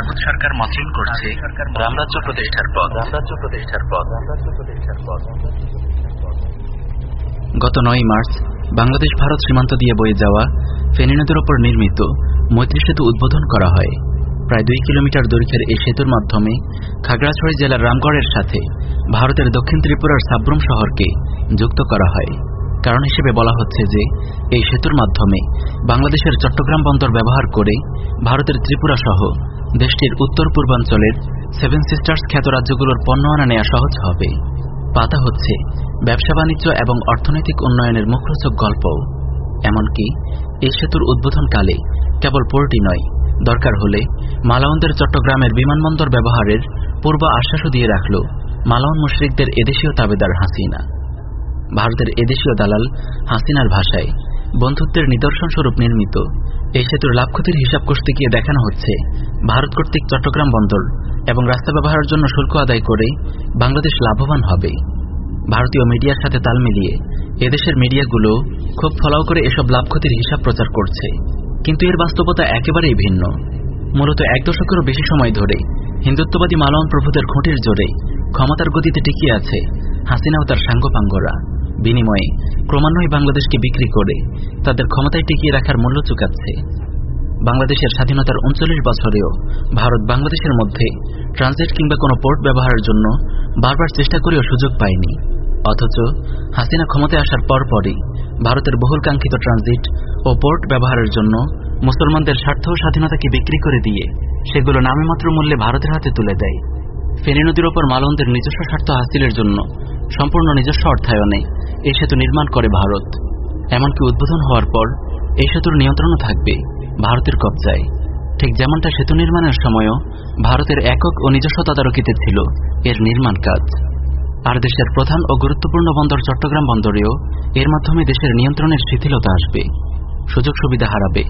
ভারত সরকার মসৃণ করছে রামরাজ্য প্রতিষ্ঠার পথ। রামরাজ্য প্রতিষ্ঠার পথ গত নয় মার্চ বাংলাদেশ ভারত সীমান্ত দিয়ে বয়ে যাওয়া ফেনী নদীর ওপর নির্মিত মৈত্রী সেতু উদ্বোধন করা হয়। প্রায় দুই কিলোমিটার দৈর্ঘ্যের এই সেতুর মাধ্যমে খাগড়াছড়ি জেলার রামগড়ের সাথে ভারতের দক্ষিণ ত্রিপুরার সাব্রুম শহরকে যুক্ত করা হয়। কারণ হিসেবে বলা হচ্ছে যে, এই সেতুর মাধ্যমে বাংলাদেশের চট্টগ্রাম বন্দর ব্যবহার করে ভারতের ত্রিপুরা সহ দেশটির উত্তর পূর্বাঞ্চলের সেভেন সিস্টার্স খ্যাত রাজ্যগুলোর পণ্য আনা নেওয়া সহজ হবে। পাতা হচ্ছে ব্যবসা বাণিজ্য এবং অর্থনৈতিক উন্নয়নের মুখরোচক গল্প। এমনকি এই সেতুর উদ্বোধনকালে কেবল পোর্টই নয়, দরকার হলে মালাউনদের চট্টগ্রামের বিমানবন্দর ব্যবহারের পূর্ব আশ্বাসও দিয়ে রাখল মালাউন মুশ্রিকদের এদেশীয় তাবেদার হাসিনা। ভারতের এদেশীয় দালাল হাসিনার ভাষায় বন্ধুত্বের নিদর্শন স্বরূপ নির্মিত। এই সেতুর লাভ ক্ষতির হিসাব কষতে গিয়ে দেখানো হচ্ছে। ভারত কর্তৃক চট্টগ্রাম বন্দর এবং রাস্তা ব্যবহারের জন্য শুল্ক আদায় করে বাংলাদেশ লাভবান হবে। ভারতীয় মিডিয়ার সাথে তাল মিলিয়ে এদেশের মিডিয়াগুলো খুব ফলাও করে এসব লাভ ক্ষতির হিসাব প্রচার করছে। কিন্তু এর বাস্তবতা একেবারেই ভিন্ন। মূলত এক দশকেরও বেশি সময় ধরে হিন্দুত্ববাদী মালওয়ান প্রভুদের খুঁটির জোরে ক্ষমতার গতিতে টিকিয়ে আছে হাসিনা ও তার সাঙ্গপাঙ্গরা। বিনিময়ে ক্রমান্বয়ে বাংলাদেশকে বিক্রি করে তাদের ক্ষমতায় টিকিয়ে রাখার মূল্য চুকাচ্ছে। বাংলাদেশের স্বাধীনতার উনচল্লিশ বছরেও ভারত বাংলাদেশের মধ্যে ট্রানজিট কিংবা কোনো পোর্ট ব্যবহারের জন্য বারবার চেষ্টা করেও সুযোগ পায়নি। অথচ হাসিনা ক্ষমতায় আসার পরপরই ভারতের বহুল কাঙ্ক্ষিত ট্রানজিট ও পোর্ট ব্যবহারের জন্য মুসলমানদের স্বার্থ ও স্বাধীনতাকে বিক্রি করে দিয়ে সেগুলো নামেমাত্র মূল্যে ভারতের হাতে তুলে দেয়। ফেনী নদীর ওপর মালনদের নিজস্ব স্বার্থ হাসিলের জন্য সম্পূর্ণ নিজস্ব অর্থায়নে এই সেতু নির্মাণ করে ভারত। এমনকি উদ্বোধন হওয়ার পর এই সেতুর নিয়ন্ত্রণও থাকবে ভারতের কবজায়। ঠিক যেমনটা সেতু নির্মাণের সময়ও ভারতের একক ও নিজস্ব তদারকিতে ছিল এর নির্মাণ কাজ। আর দেশের প্রধান ও গুরুত্বপূর্ণ বন্দর চট্টগ্রাম বন্দরেও এর মাধ্যমে দেশের নিয়ন্ত্রণের শিথিলতা আসবে। সুযোগ সুবিধা হারাবে।